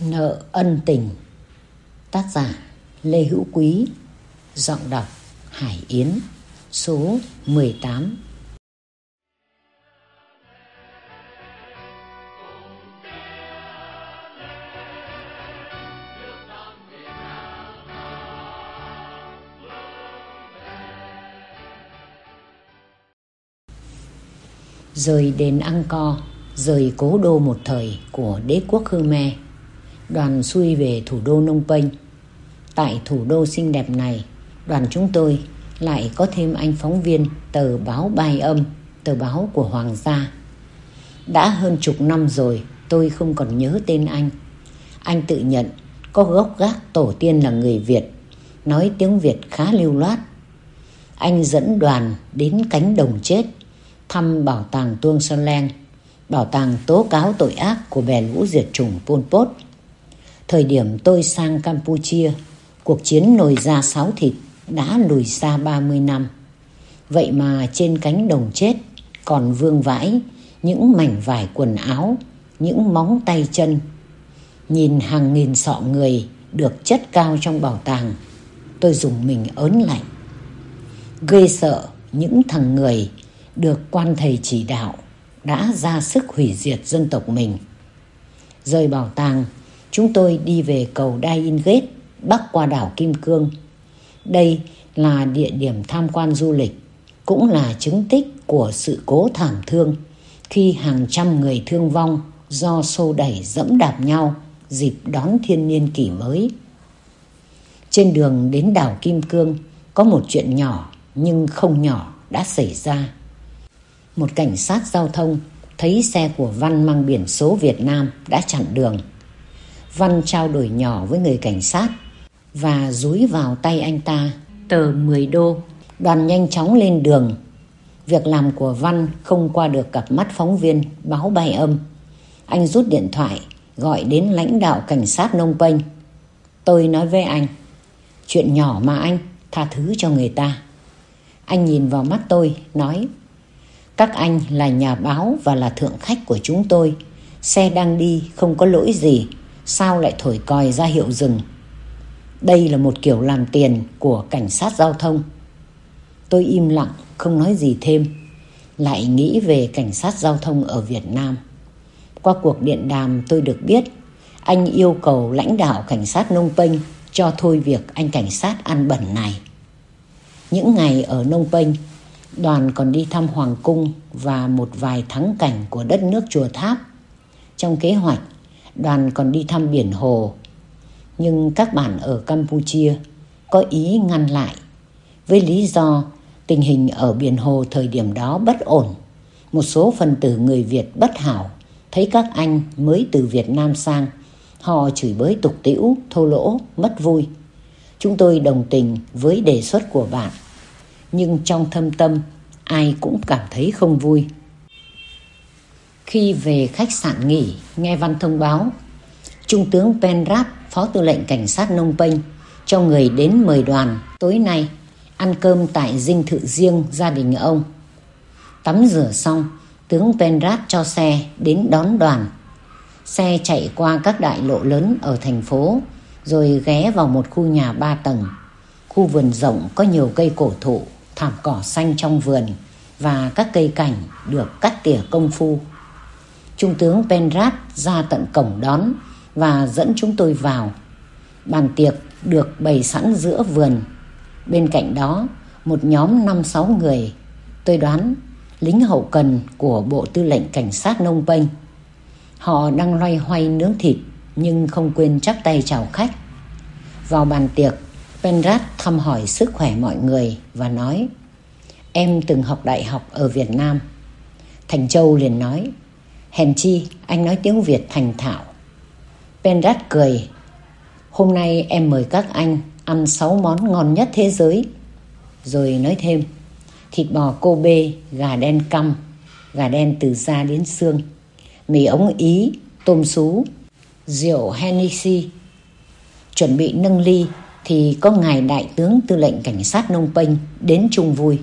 Nợ ân tình. Tác giả Lê Hữu Quý. Giọng đọc Hải Yến. Số 18 Rời đền Angkor, Rời cố đô một thời của đế quốc Khmer đoàn xuôi về thủ đô Nông Penh. Tại thủ đô xinh đẹp này, đoàn chúng tôi lại có thêm anh phóng viên tờ báo Bài Âm, tờ báo của Hoàng gia. Đã hơn chục năm rồi, tôi không còn nhớ tên anh. Anh tự nhận có gốc gác tổ tiên là người Việt, nói tiếng Việt khá lưu loát. Anh dẫn đoàn đến cánh đồng chết, thăm bảo tàng Tuông Sơn Leng, bảo tàng tố cáo tội ác của bè lũ diệt chủng Pol Pot, Thời điểm tôi sang Campuchia, cuộc chiến nồi da sáo thịt đã lùi xa 30 năm. Vậy mà trên cánh đồng chết còn vương vãi những mảnh vải quần áo, những móng tay chân. Nhìn hàng nghìn sọ người được chất cao trong bảo tàng, tôi dùng mình ớn lạnh. Ghê sợ những thằng người được quan thầy chỉ đạo đã ra sức hủy diệt dân tộc mình. Rời bảo tàng chúng tôi đi về cầu Đai In Gate, bắc qua đảo Kim Cương. Đây là địa điểm tham quan du lịch, cũng là chứng tích của sự cố thảm thương khi hàng trăm người thương vong do xô đẩy dẫm đạp nhau dịp đón thiên niên kỷ mới. Trên đường đến đảo Kim Cương có một chuyện nhỏ nhưng không nhỏ đã xảy ra. Một cảnh sát giao thông thấy xe của Văn mang biển số Việt Nam đã chặn đường Văn trao đổi nhỏ với người cảnh sát và dúi vào tay anh ta tờ 10 đô. Đoàn nhanh chóng lên đường. Việc làm của Văn không qua được cặp mắt phóng viên báo bay âm. Anh rút điện thoại gọi đến lãnh đạo cảnh sát Nông Penh. Tôi nói với anh, chuyện nhỏ mà anh tha thứ cho người ta. Anh nhìn vào mắt tôi, nói Các anh là nhà báo và là thượng khách của chúng tôi. Xe đang đi không có lỗi gì sao lại thổi còi ra hiệu dừng. Đây là một kiểu làm tiền của cảnh sát giao thông. Tôi im lặng, không nói gì thêm. Lại nghĩ về cảnh sát giao thông ở Việt Nam. Qua cuộc điện đàm tôi được biết anh yêu cầu lãnh đạo cảnh sát Nông Penh cho thôi việc anh cảnh sát ăn bẩn này. Những ngày ở Nông Penh, đoàn còn đi thăm Hoàng Cung và một vài thắng cảnh của đất nước Chùa Tháp. Trong kế hoạch, đoàn còn đi thăm biển hồ. Nhưng các bạn ở Campuchia có ý ngăn lại với lý do tình hình ở biển hồ thời điểm đó bất ổn. Một số phần tử người Việt bất hảo thấy các anh mới từ Việt Nam sang, họ chửi bới tục tĩu, thô lỗ, mất vui. Chúng tôi đồng tình với đề xuất của bạn, nhưng trong thâm tâm ai cũng cảm thấy không vui. Khi về khách sạn nghỉ, nghe văn thông báo, Trung tướng Penrap, Phó Tư lệnh Cảnh sát Nông Penh, cho người đến mời đoàn tối nay ăn cơm tại dinh thự riêng gia đình ông. Tắm rửa xong, tướng Penrap cho xe đến đón đoàn. Xe chạy qua các đại lộ lớn ở thành phố, rồi ghé vào một khu nhà ba tầng. Khu vườn rộng có nhiều cây cổ thụ, thảm cỏ xanh trong vườn và các cây cảnh được cắt tỉa công phu. Trung tướng Penrat ra tận cổng đón và dẫn chúng tôi vào. Bàn tiệc được bày sẵn giữa vườn. Bên cạnh đó, một nhóm năm sáu người, tôi đoán lính hậu cần của Bộ Tư lệnh Cảnh sát Nông Penh. Họ đang loay hoay nướng thịt nhưng không quên chắp tay chào khách. Vào bàn tiệc, Penrat thăm hỏi sức khỏe mọi người và nói Em từng học đại học ở Việt Nam. Thành Châu liền nói Hèn chi anh nói tiếng Việt thành thạo. Penrat cười. Hôm nay em mời các anh ăn 6 món ngon nhất thế giới. Rồi nói thêm. Thịt bò Kobe, gà đen căm Gà đen từ da đến xương Mì ống Ý, tôm sú Rượu Hennessy. Chuẩn bị nâng ly Thì có ngài đại tướng tư lệnh cảnh sát Nông Penh đến chung vui.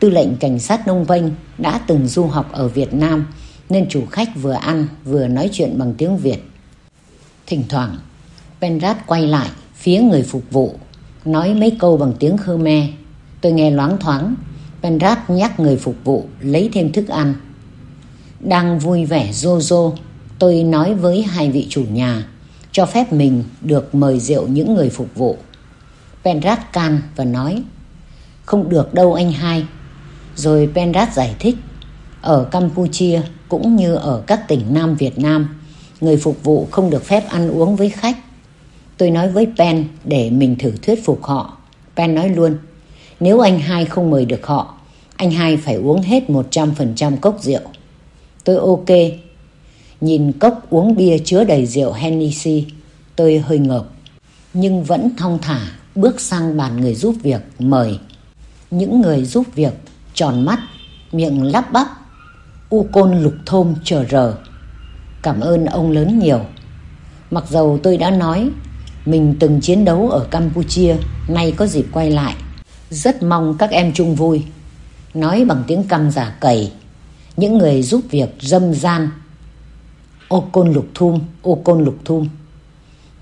Tư lệnh cảnh sát Nông Penh đã từng du học ở Việt Nam nên chủ khách vừa ăn vừa nói chuyện bằng tiếng Việt. Thỉnh thoảng, Penrat quay lại phía người phục vụ, nói mấy câu bằng tiếng Khmer. Tôi nghe loáng thoáng, Penrat nhắc người phục vụ lấy thêm thức ăn. Đang vui vẻ rô rô, tôi nói với hai vị chủ nhà, cho phép mình được mời rượu những người phục vụ. Penrat can và nói, không được đâu anh hai. Rồi Penrat giải thích, ở Campuchia cũng như ở các tỉnh Nam Việt Nam, người phục vụ không được phép ăn uống với khách. Tôi nói với Pen để mình thử thuyết phục họ. Pen nói luôn, nếu anh hai không mời được họ, anh hai phải uống hết 100% cốc rượu. Tôi ok. Nhìn cốc uống bia chứa đầy rượu Hennessy, tôi hơi ngợp. Nhưng vẫn thong thả bước sang bàn người giúp việc mời. Những người giúp việc tròn mắt, miệng lắp bắp, u côn lục thôm chờ rờ. Cảm ơn ông lớn nhiều. Mặc dầu tôi đã nói mình từng chiến đấu ở Campuchia, nay có dịp quay lại. Rất mong các em chung vui. Nói bằng tiếng căm giả cầy. Những người giúp việc dâm gian. Ô côn lục thum, ô côn lục thum.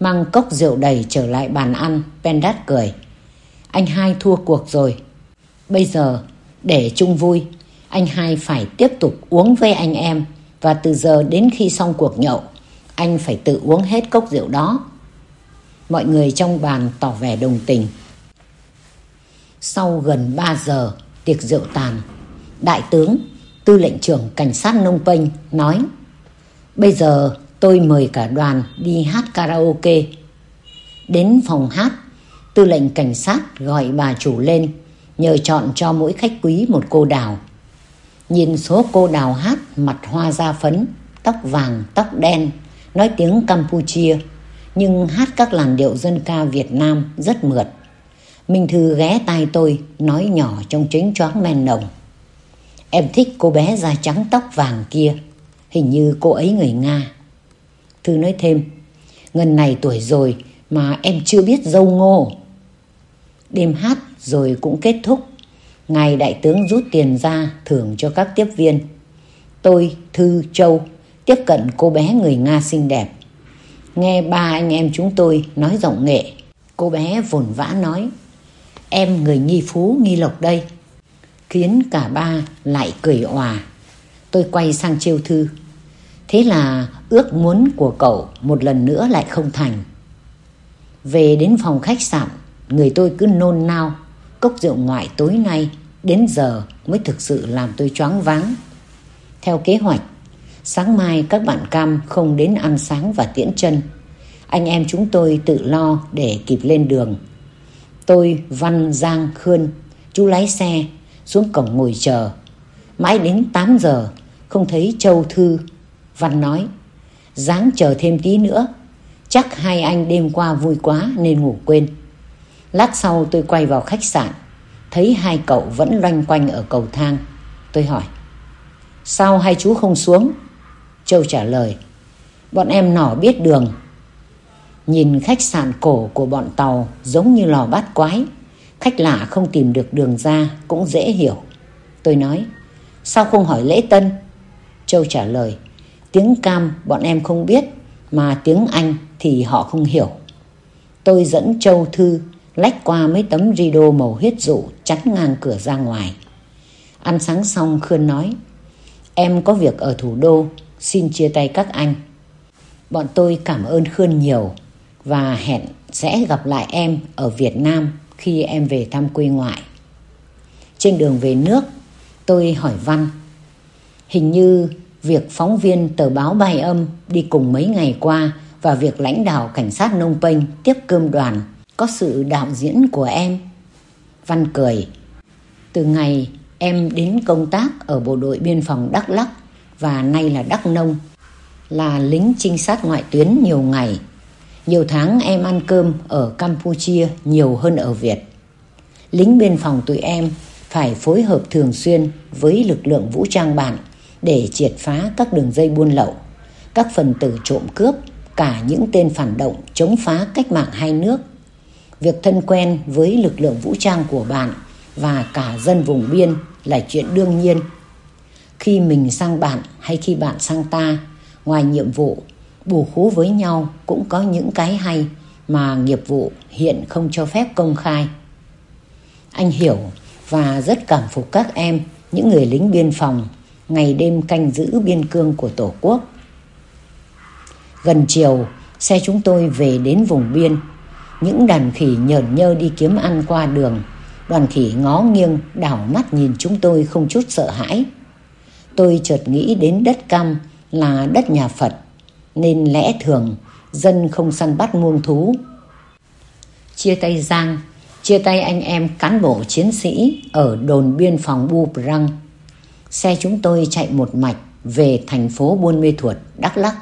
Mang cốc rượu đầy trở lại bàn ăn, Pendat cười. Anh hai thua cuộc rồi. Bây giờ, để chung vui, anh hai phải tiếp tục uống với anh em và từ giờ đến khi xong cuộc nhậu, anh phải tự uống hết cốc rượu đó. Mọi người trong bàn tỏ vẻ đồng tình. Sau gần 3 giờ tiệc rượu tàn, Đại tướng, tư lệnh trưởng cảnh sát Nông Penh nói Bây giờ tôi mời cả đoàn đi hát karaoke. Đến phòng hát, tư lệnh cảnh sát gọi bà chủ lên nhờ chọn cho mỗi khách quý một cô đào. Nhìn số cô đào hát mặt hoa da phấn, tóc vàng, tóc đen, nói tiếng Campuchia, nhưng hát các làn điệu dân ca Việt Nam rất mượt. Minh Thư ghé tai tôi, nói nhỏ trong chính choáng men nồng. Em thích cô bé da trắng tóc vàng kia, hình như cô ấy người Nga. Thư nói thêm, ngần này tuổi rồi mà em chưa biết dâu ngô. Đêm hát rồi cũng kết thúc. Ngài đại tướng rút tiền ra thưởng cho các tiếp viên. Tôi, Thư, Châu tiếp cận cô bé người Nga xinh đẹp. Nghe ba anh em chúng tôi nói giọng nghệ. Cô bé vồn vã nói Em người nghi phú nghi lộc đây Khiến cả ba lại cười òa Tôi quay sang trêu Thư Thế là ước muốn của cậu một lần nữa lại không thành Về đến phòng khách sạn Người tôi cứ nôn nao Cốc rượu ngoại tối nay Đến giờ mới thực sự làm tôi choáng váng. Theo kế hoạch Sáng mai các bạn cam không đến ăn sáng và tiễn chân. Anh em chúng tôi tự lo để kịp lên đường. Tôi, Văn, Giang, Khươn, Chú lái xe xuống cổng ngồi chờ. Mãi đến 8 giờ Không thấy Châu Thư. Văn nói Dáng chờ thêm tí nữa Chắc hai anh đêm qua vui quá nên ngủ quên. Lát sau tôi quay vào khách sạn. Thấy hai cậu vẫn loanh quanh ở cầu thang. Tôi hỏi, Sao hai chú không xuống? Châu trả lời, Bọn em nỏ biết đường. Nhìn khách sạn cổ của bọn tàu Giống như lò bát quái, Khách lạ không tìm được đường ra Cũng dễ hiểu. Tôi nói, Sao không hỏi lễ tân? Châu trả lời, Tiếng cam bọn em không biết, Mà tiếng Anh thì họ không hiểu. Tôi dẫn Châu Thư lách qua mấy tấm rido màu huyết dụ chắn ngang cửa ra ngoài. Ăn sáng xong, Khương nói, Em có việc ở thủ đô, Xin chia tay các anh Bọn tôi cảm ơn Khương nhiều Và hẹn sẽ gặp lại em ở Việt Nam Khi em về thăm quê ngoại Trên đường về nước, Tôi hỏi Văn, Hình như việc phóng viên tờ báo bài âm đi cùng mấy ngày qua và việc lãnh đạo cảnh sát Nông Penh tiếp cơm đoàn có sự đạo diễn của em. Văn cười. Từ ngày em đến công tác ở bộ đội biên phòng Đắk Lắk và nay là Đắk Nông, là lính trinh sát ngoại tuyến nhiều ngày. Nhiều tháng em ăn cơm ở Campuchia nhiều hơn ở Việt. Lính biên phòng tụi em phải phối hợp thường xuyên với lực lượng vũ trang bạn để triệt phá các đường dây buôn lậu, các phần tử trộm cướp, cả những tên phản động chống phá cách mạng hai nước Việc thân quen với lực lượng vũ trang của bạn và cả dân vùng biên là chuyện đương nhiên. Khi mình sang bạn hay khi bạn sang ta, ngoài nhiệm vụ, bù khú với nhau cũng có những cái hay mà nghiệp vụ hiện không cho phép công khai. Anh hiểu và rất cảm phục các em, những người lính biên phòng, ngày đêm canh giữ biên cương của Tổ quốc. Gần chiều, xe chúng tôi về đến vùng biên. Những đàn khỉ nhởn nhơ đi kiếm ăn qua đường. Đoàn khỉ ngó nghiêng, đảo mắt nhìn chúng tôi không chút sợ hãi. Tôi chợt nghĩ đến đất cam là đất nhà Phật, nên lẽ thường dân không săn bắt muông thú. Chia tay Giang, chia tay anh em cán bộ chiến sĩ ở đồn biên phòng Bu Prang. Xe chúng tôi chạy một mạch về thành phố Buôn Mê Thuột, Đắk Lắk.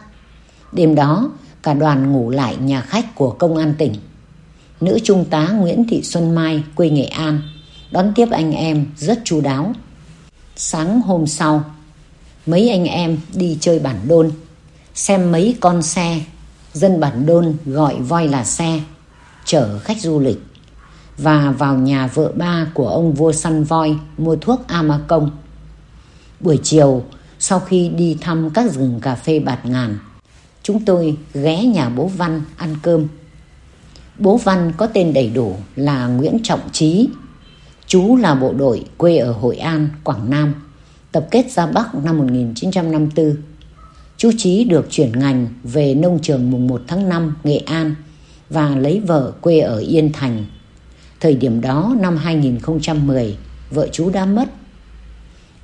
Đêm đó, cả đoàn ngủ lại nhà khách của công an tỉnh. Nữ trung tá Nguyễn Thị Xuân Mai, quê Nghệ An, đón tiếp anh em rất chu đáo. Sáng hôm sau, mấy anh em đi chơi bản đôn, xem mấy con xe, dân bản đôn gọi voi là xe, chở khách du lịch và vào nhà vợ ba của ông vua săn voi mua thuốc Amacong. Buổi chiều, sau khi đi thăm các rừng cà phê bạt ngàn, chúng tôi ghé nhà bố Văn ăn cơm. Bố Văn có tên đầy đủ là Nguyễn Trọng Trí. Chú là bộ đội quê ở Hội An, Quảng Nam, tập kết ra Bắc năm 1954. Chú Trí được chuyển ngành về nông trường mùng 1 tháng 5 Nghệ An và lấy vợ quê ở Yên Thành. Thời điểm đó năm 2010, vợ chú đã mất.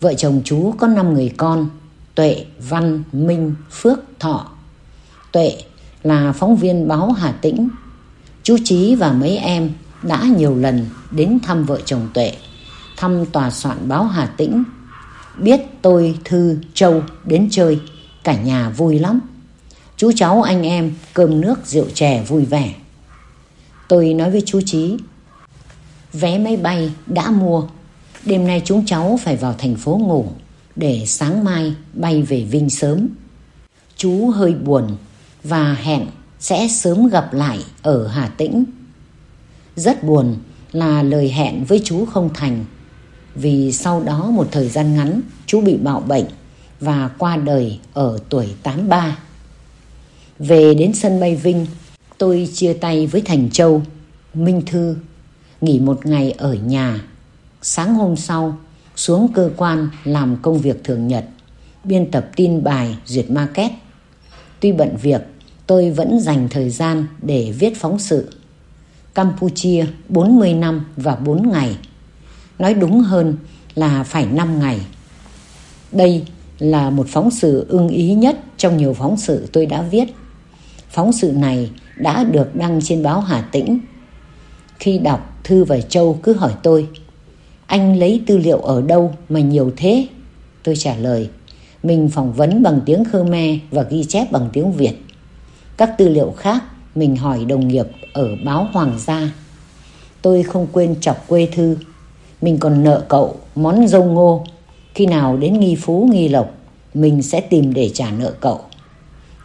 Vợ chồng chú có 5 người con, Tuệ, Văn, Minh, Phước, Thọ Tuệ là phóng viên báo Hà Tĩnh. Chú Trí và mấy em đã nhiều lần đến thăm vợ chồng Tuệ, thăm tòa soạn báo Hà Tĩnh. Biết tôi, Thư, Châu đến chơi, cả nhà vui lắm. Chú cháu anh em cơm nước rượu chè vui vẻ. Tôi nói với chú Trí, vé máy bay đã mua, đêm nay chúng cháu phải vào thành phố ngủ để sáng mai bay về Vinh sớm. Chú hơi buồn và hẹn sẽ sớm gặp lại ở Hà Tĩnh. Rất buồn là lời hẹn với chú không thành vì sau đó một thời gian ngắn chú bị bạo bệnh và qua đời ở tuổi 83. Về đến sân bay Vinh, tôi chia tay với Thành Châu, Minh Thư, nghỉ một ngày ở nhà. Sáng hôm sau, xuống cơ quan làm công việc thường nhật, biên tập tin bài, duyệt market. Tuy bận việc, tôi vẫn dành thời gian để viết phóng sự. Campuchia 40 năm và 4 ngày. Nói đúng hơn là phải 5 ngày. Đây là một phóng sự ưng ý nhất trong nhiều phóng sự tôi đã viết. Phóng sự này đã được đăng trên báo Hà Tĩnh. Khi đọc, Thư và Châu cứ hỏi tôi, anh lấy tư liệu ở đâu mà nhiều thế? Tôi trả lời, mình phỏng vấn bằng tiếng Khmer và ghi chép bằng tiếng Việt. Các tư liệu khác mình hỏi đồng nghiệp ở báo Hoàng gia. Tôi không quên chọc quê thư. Mình còn nợ cậu món dâu ngô. Khi nào đến nghi phú nghi lộc, mình sẽ tìm để trả nợ cậu.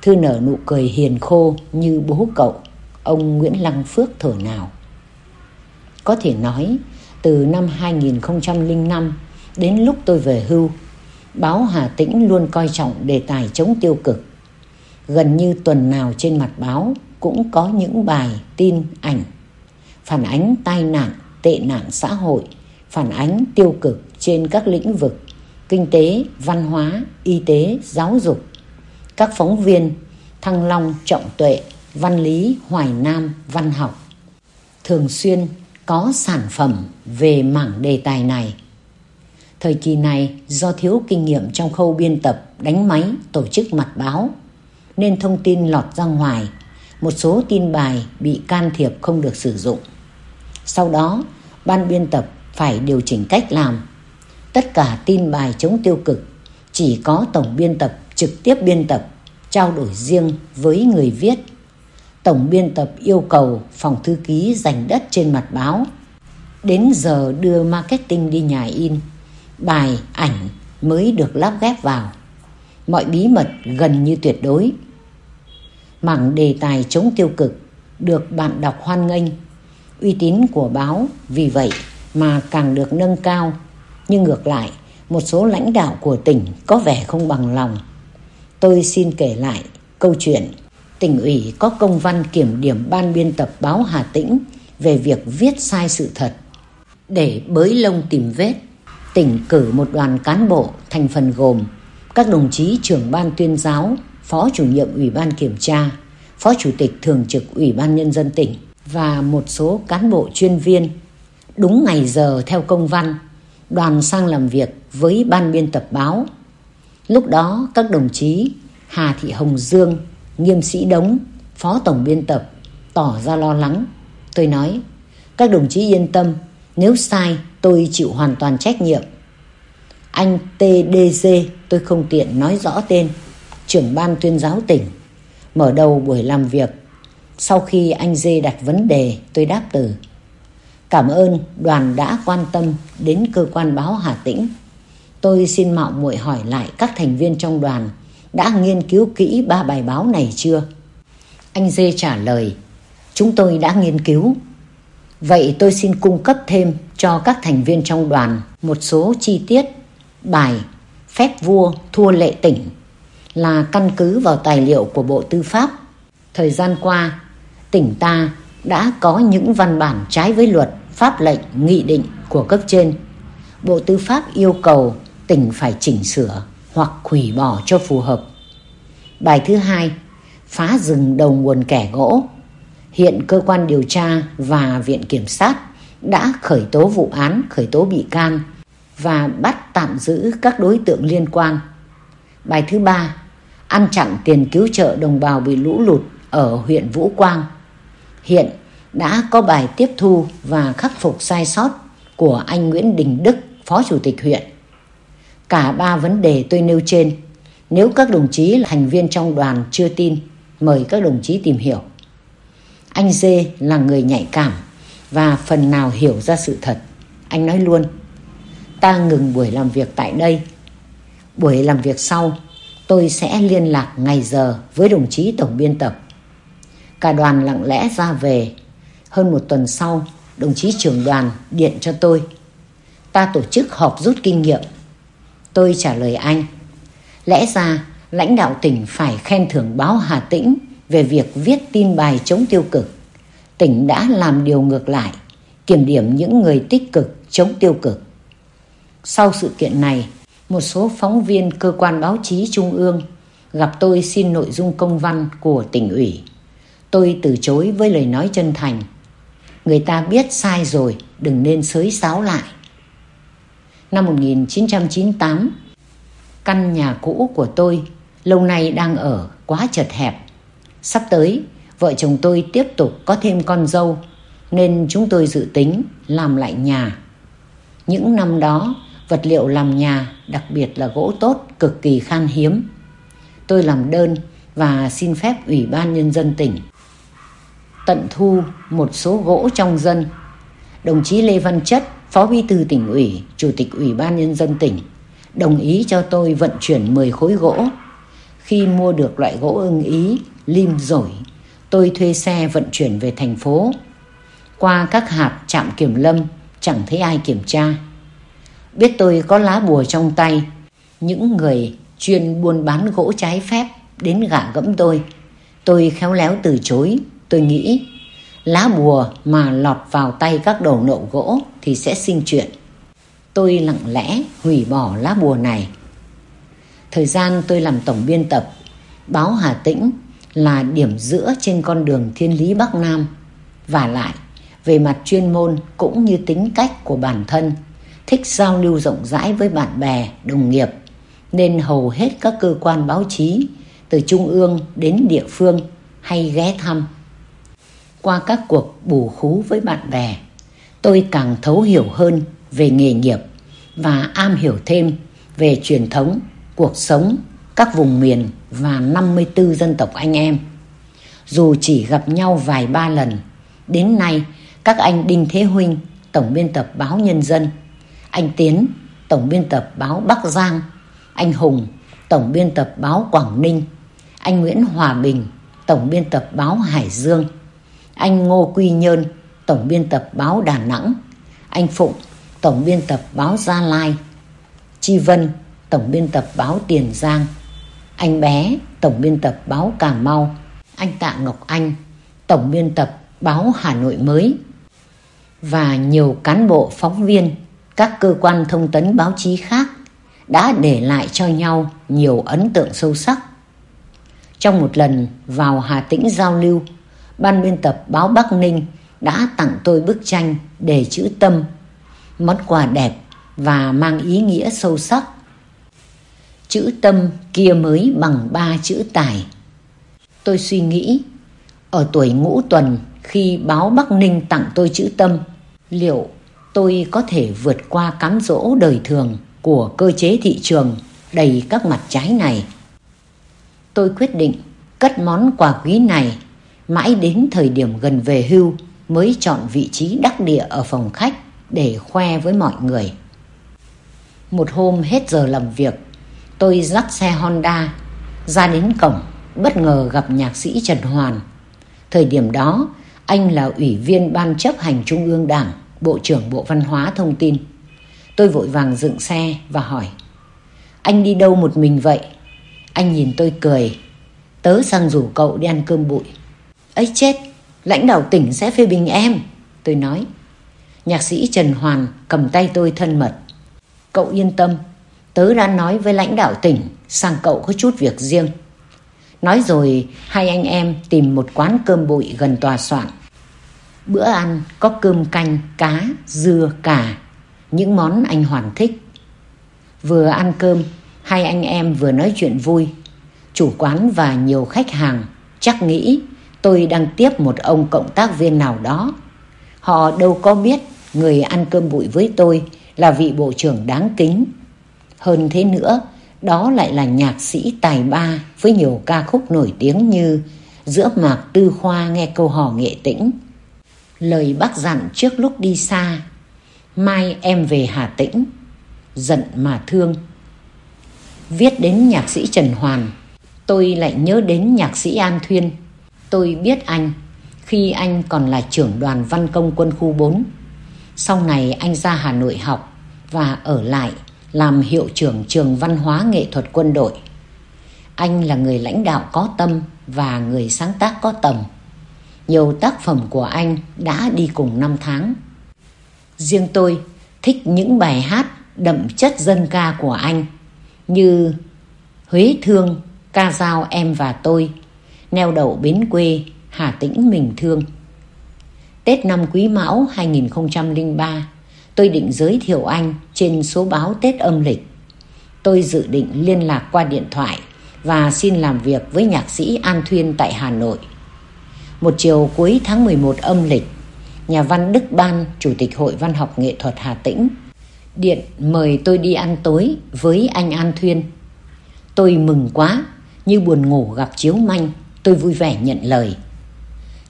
Thư nở nụ cười hiền khô như bố cậu, ông Nguyễn Lăng Phước thở nào. Có thể nói, từ năm 2005 đến lúc tôi về hưu, báo Hà Tĩnh luôn coi trọng đề tài chống tiêu cực gần như tuần nào trên mặt báo cũng có những bài tin ảnh. Phản ánh tai nạn, tệ nạn xã hội, phản ánh tiêu cực trên các lĩnh vực kinh tế, văn hóa, y tế, giáo dục. Các phóng viên thăng long, trọng tuệ, văn lý, hoài nam, văn học thường xuyên có sản phẩm về mảng đề tài này. Thời kỳ này do thiếu kinh nghiệm trong khâu biên tập, đánh máy, tổ chức mặt báo nên thông tin lọt ra ngoài. Một số tin bài bị can thiệp không được sử dụng. Sau đó, ban biên tập phải điều chỉnh cách làm. Tất cả tin bài chống tiêu cực chỉ có tổng biên tập trực tiếp biên tập, trao đổi riêng với người viết. Tổng biên tập yêu cầu phòng thư ký dành đất trên mặt báo. Đến giờ đưa marketing đi nhà in, bài, ảnh mới được lắp ghép vào. Mọi bí mật gần như tuyệt đối mảng đề tài chống tiêu cực được bạn đọc hoan nghênh. Uy tín của báo vì vậy mà càng được nâng cao. Nhưng ngược lại, một số lãnh đạo của tỉnh có vẻ không bằng lòng. Tôi xin kể lại câu chuyện tỉnh ủy có công văn kiểm điểm ban biên tập báo Hà Tĩnh về việc viết sai sự thật. Để bới lông tìm vết, tỉnh cử một đoàn cán bộ thành phần gồm các đồng chí trưởng ban tuyên giáo, phó chủ nhiệm ủy ban kiểm tra, phó chủ tịch thường trực ủy ban nhân dân tỉnh và một số cán bộ chuyên viên. Đúng ngày giờ theo công văn, đoàn sang làm việc với ban biên tập báo. Lúc đó các đồng chí Hà Thị Hồng Dương, Nghiêm Sĩ Đống, phó tổng biên tập tỏ ra lo lắng. Tôi nói, các đồng chí yên tâm, nếu sai tôi chịu hoàn toàn trách nhiệm. Anh TDG, tôi không tiện nói rõ tên, trưởng ban tuyên giáo tỉnh, mở đầu buổi làm việc. Sau khi anh Dê đặt vấn đề, tôi đáp từ. Cảm ơn đoàn đã quan tâm đến cơ quan báo Hà Tĩnh. Tôi xin mạo muội hỏi lại các thành viên trong đoàn đã nghiên cứu kỹ ba bài báo này chưa? Anh Dê trả lời, chúng tôi đã nghiên cứu. Vậy tôi xin cung cấp thêm cho các thành viên trong đoàn một số chi tiết bài phép vua thua lệ tỉnh là căn cứ vào tài liệu của Bộ Tư pháp. Thời gian qua, tỉnh ta đã có những văn bản trái với luật, pháp lệnh, nghị định của cấp trên. Bộ Tư pháp yêu cầu tỉnh phải chỉnh sửa hoặc hủy bỏ cho phù hợp. Bài thứ hai, phá rừng đầu nguồn kẻ gỗ. Hiện cơ quan điều tra và viện kiểm sát đã khởi tố vụ án, khởi tố bị can và bắt tạm giữ các đối tượng liên quan. Bài thứ ba, ăn chặn tiền cứu trợ đồng bào bị lũ lụt ở huyện Vũ Quang. Hiện đã có bài tiếp thu và khắc phục sai sót của anh Nguyễn Đình Đức, Phó Chủ tịch huyện. Cả ba vấn đề tôi nêu trên, nếu các đồng chí là thành viên trong đoàn chưa tin, mời các đồng chí tìm hiểu. Anh Dê là người nhạy cảm và phần nào hiểu ra sự thật. Anh nói luôn, ta ngừng buổi làm việc tại đây. Buổi làm việc sau, tôi sẽ liên lạc ngày giờ với đồng chí tổng biên tập. Cả đoàn lặng lẽ ra về. Hơn một tuần sau, đồng chí trưởng đoàn điện cho tôi. Ta tổ chức họp rút kinh nghiệm. Tôi trả lời anh. Lẽ ra, lãnh đạo tỉnh phải khen thưởng báo Hà Tĩnh về việc viết tin bài chống tiêu cực. Tỉnh đã làm điều ngược lại, kiểm điểm những người tích cực chống tiêu cực. Sau sự kiện này, một số phóng viên cơ quan báo chí trung ương gặp tôi xin nội dung công văn của tỉnh ủy. Tôi từ chối với lời nói chân thành. Người ta biết sai rồi, đừng nên sới sáo lại. Năm 1998, căn nhà cũ của tôi lâu nay đang ở quá chật hẹp. Sắp tới, vợ chồng tôi tiếp tục có thêm con dâu nên chúng tôi dự tính làm lại nhà. Những năm đó, vật liệu làm nhà, đặc biệt là gỗ tốt, cực kỳ khan hiếm. Tôi làm đơn và xin phép Ủy ban Nhân dân tỉnh tận thu một số gỗ trong dân. Đồng chí Lê Văn Chất, Phó Bí thư tỉnh ủy, Chủ tịch Ủy ban Nhân dân tỉnh, đồng ý cho tôi vận chuyển 10 khối gỗ. Khi mua được loại gỗ ưng ý, lim rổi, tôi thuê xe vận chuyển về thành phố. Qua các hạt trạm kiểm lâm, chẳng thấy ai kiểm tra. Biết tôi có lá bùa trong tay, những người chuyên buôn bán gỗ trái phép đến gạ gẫm tôi. Tôi khéo léo từ chối, tôi nghĩ lá bùa mà lọt vào tay các đầu nậu gỗ thì sẽ sinh chuyện. Tôi lặng lẽ hủy bỏ lá bùa này. Thời gian tôi làm tổng biên tập, báo Hà Tĩnh là điểm giữa trên con đường thiên lý Bắc Nam. Và lại, về mặt chuyên môn cũng như tính cách của bản thân, thích giao lưu rộng rãi với bạn bè, đồng nghiệp, nên hầu hết các cơ quan báo chí, từ trung ương đến địa phương, hay ghé thăm. Qua các cuộc bù khú với bạn bè, tôi càng thấu hiểu hơn về nghề nghiệp và am hiểu thêm về truyền thống, cuộc sống, các vùng miền và 54 dân tộc anh em. Dù chỉ gặp nhau vài ba lần, đến nay các anh Đinh Thế Huynh, Tổng biên tập báo Nhân dân, anh Tiến, Tổng biên tập báo Bắc Giang, anh Hùng, Tổng biên tập báo Quảng Ninh, anh Nguyễn Hòa Bình, Tổng biên tập báo Hải Dương, anh Ngô Quy Nhơn, Tổng biên tập báo Đà Nẵng, anh Phụng, Tổng biên tập báo Gia Lai, Chi Vân, Tổng biên tập báo Tiền Giang, anh Bé, Tổng biên tập báo Cà Mau, anh Tạ Ngọc Anh, tổng biên tập báo Hà Nội mới. Và nhiều cán bộ phóng viên các cơ quan thông tấn báo chí khác đã để lại cho nhau nhiều ấn tượng sâu sắc. Trong một lần vào Hà Tĩnh giao lưu, ban biên tập báo Bắc Ninh đã tặng tôi bức tranh đề chữ tâm, món quà đẹp và mang ý nghĩa sâu sắc. Chữ tâm kia mới bằng ba chữ tài. Tôi suy nghĩ, ở tuổi ngũ tuần khi báo Bắc Ninh tặng tôi chữ tâm, liệu tôi có thể vượt qua cám dỗ đời thường của cơ chế thị trường đầy các mặt trái này. Tôi quyết định cất món quà quý này mãi đến thời điểm gần về hưu mới chọn vị trí đắc địa ở phòng khách để khoe với mọi người. Một hôm hết giờ làm việc, tôi dắt xe Honda ra đến cổng, bất ngờ gặp nhạc sĩ Trần Hoàn. Thời điểm đó, anh là ủy viên ban chấp hành Trung ương Đảng, Bộ trưởng Bộ Văn hóa Thông tin. Tôi vội vàng dựng xe và hỏi, Anh đi đâu một mình vậy? Anh nhìn tôi cười, Tớ sang rủ cậu đi ăn cơm bụi ấy chết, lãnh đạo tỉnh sẽ phê bình em, tôi nói nhạc sĩ trần hoàn cầm tay tôi thân mật, cậu yên tâm, tớ đã nói với lãnh đạo tỉnh sang cậu có chút việc riêng nói rồi hai anh em tìm một quán cơm bụi gần tòa soạn bữa ăn có cơm canh cá dưa cả những món anh hoàn thích vừa ăn cơm hai anh em vừa nói chuyện vui chủ quán và nhiều khách hàng chắc nghĩ tôi đang tiếp một ông cộng tác viên nào đó. Họ đâu có biết người ăn cơm bụi với tôi là vị bộ trưởng đáng kính. Hơn thế nữa, đó lại là nhạc sĩ tài ba với nhiều ca khúc nổi tiếng như Giữa mạc tư khoa nghe câu hò nghệ tĩnh, Lời bác dặn trước lúc đi xa, Mai em về Hà Tĩnh, Giận mà thương. Viết đến nhạc sĩ Trần Hoàn, tôi lại nhớ đến nhạc sĩ An Thuyên Tôi biết anh khi anh còn là trưởng đoàn văn công quân khu 4. Sau này anh ra Hà Nội học và ở lại làm hiệu trưởng trường văn hóa nghệ thuật quân đội. Anh là người lãnh đạo có tâm và người sáng tác có tầm. Nhiều tác phẩm của anh đã đi cùng năm tháng. Riêng tôi thích những bài hát đậm chất dân ca của anh như Huế Thương, Ca Dao Em và Tôi, neo đậu bến quê Hà Tĩnh mình thương. Tết năm Quý Mão 2003, tôi định giới thiệu anh trên số báo Tết âm lịch. Tôi dự định liên lạc qua điện thoại và xin làm việc với nhạc sĩ An Thuyên tại Hà Nội. Một chiều cuối tháng 11 âm lịch, nhà văn Đức Ban, Chủ tịch Hội Văn học Nghệ thuật Hà Tĩnh, điện mời tôi đi ăn tối với anh An Thuyên. Tôi mừng quá, như buồn ngủ gặp chiếu manh tôi vui vẻ nhận lời.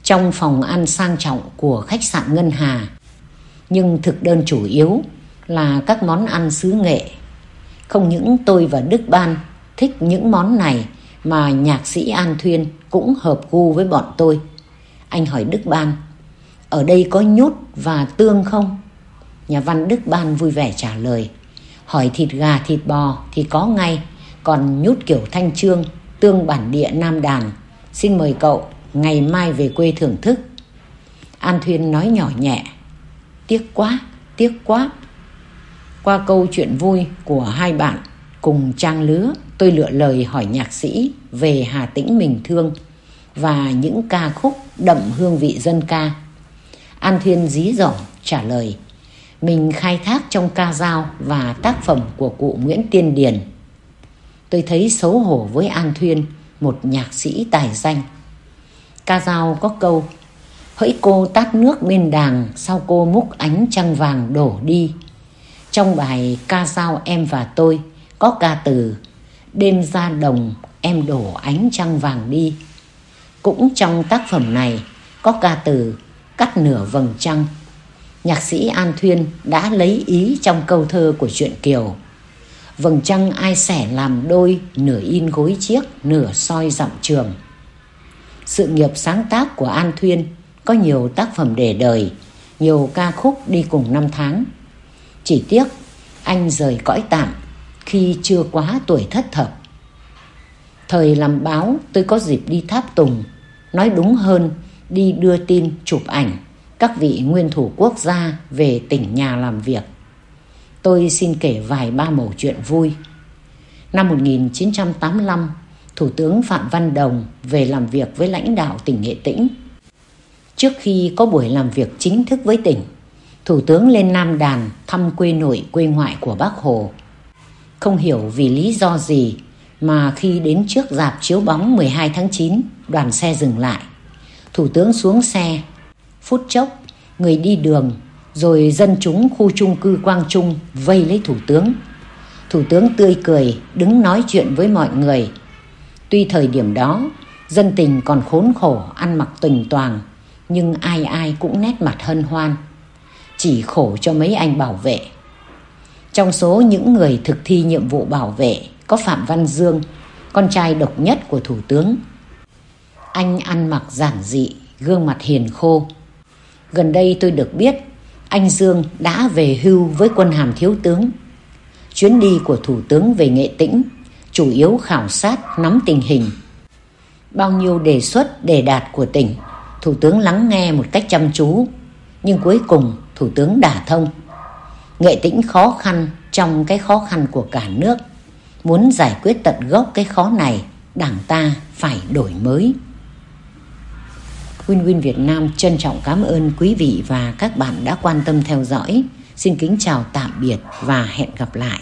Trong phòng ăn sang trọng của khách sạn Ngân Hà, nhưng thực đơn chủ yếu là các món ăn xứ nghệ. Không những tôi và Đức Ban thích những món này mà nhạc sĩ An Thuyên cũng hợp gu với bọn tôi. Anh hỏi Đức Ban, ở đây có nhốt và tương không? Nhà văn Đức Ban vui vẻ trả lời, hỏi thịt gà thịt bò thì có ngay, còn nhút kiểu thanh trương, tương bản địa Nam Đàn Xin mời cậu ngày mai về quê thưởng thức. An Thuyên nói nhỏ nhẹ. Tiếc quá, tiếc quá. Qua câu chuyện vui của hai bạn cùng trang lứa, tôi lựa lời hỏi nhạc sĩ về Hà Tĩnh mình thương và những ca khúc đậm hương vị dân ca. An Thiên dí dỏm trả lời, mình khai thác trong ca dao và tác phẩm của cụ Nguyễn Tiên Điền. Tôi thấy xấu hổ với An Thuyên một nhạc sĩ tài danh. Ca dao có câu, Hỡi cô tát nước bên đàng sau cô múc ánh trăng vàng đổ đi Trong bài Ca dao em và tôi Có ca từ, Đêm ra đồng em đổ ánh trăng vàng đi cũng trong tác phẩm này, Có ca từ Cắt nửa vầng trăng. Nhạc sĩ An Thuyên đã lấy ý trong câu thơ của truyện Kiều. Vầng trăng ai sẻ làm đôi, Nửa in gối chiếc, Nửa soi dặm trường. Sự nghiệp sáng tác của An Thuyên Có nhiều tác phẩm để đời, Nhiều ca khúc đi cùng năm tháng. Chỉ tiếc, Anh rời cõi tạm Khi chưa quá tuổi thất thập. Thời làm báo, tôi có dịp đi tháp tùng nói đúng hơn đi đưa tin chụp ảnh các vị nguyên thủ quốc gia về tỉnh nhà làm việc. Tôi xin kể vài ba mẩu chuyện vui. Năm 1985, Thủ tướng Phạm Văn Đồng về làm việc với lãnh đạo tỉnh Nghệ Tĩnh. Trước khi có buổi làm việc chính thức với tỉnh, Thủ tướng lên Nam Đàn thăm quê nội quê ngoại của bác Hồ. Không hiểu vì lý do gì mà khi đến trước dạp chiếu bóng 12 tháng 9, đoàn xe dừng lại. Thủ tướng xuống xe. Phút chốc, người đi đường, rồi dân chúng khu chung cư Quang Trung vây lấy thủ tướng. Thủ tướng tươi cười, đứng nói chuyện với mọi người. Tuy thời điểm đó, dân tình còn khốn khổ, ăn mặc tuỳnh toàn, nhưng ai ai cũng nét mặt hân hoan. Chỉ khổ cho mấy anh bảo vệ. Trong số những người thực thi nhiệm vụ bảo vệ có Phạm Văn Dương, con trai độc nhất của Thủ tướng. Anh ăn mặc giản dị, gương mặt hiền khô. Gần đây tôi được biết anh Dương đã về hưu với quân hàm thiếu tướng. Chuyến đi của Thủ tướng về Nghệ Tĩnh chủ yếu khảo sát nắm tình hình. Bao nhiêu đề xuất đề đạt của tỉnh, Thủ tướng lắng nghe một cách chăm chú, nhưng cuối cùng Thủ tướng đả thông. Nghệ Tĩnh khó khăn trong cái khó khăn của cả nước. Muốn giải quyết tận gốc cái khó này, đảng ta phải đổi mới. Win Win Việt Nam trân trọng cảm ơn quý vị và các bạn đã quan tâm theo dõi. Xin kính chào tạm biệt và hẹn gặp lại.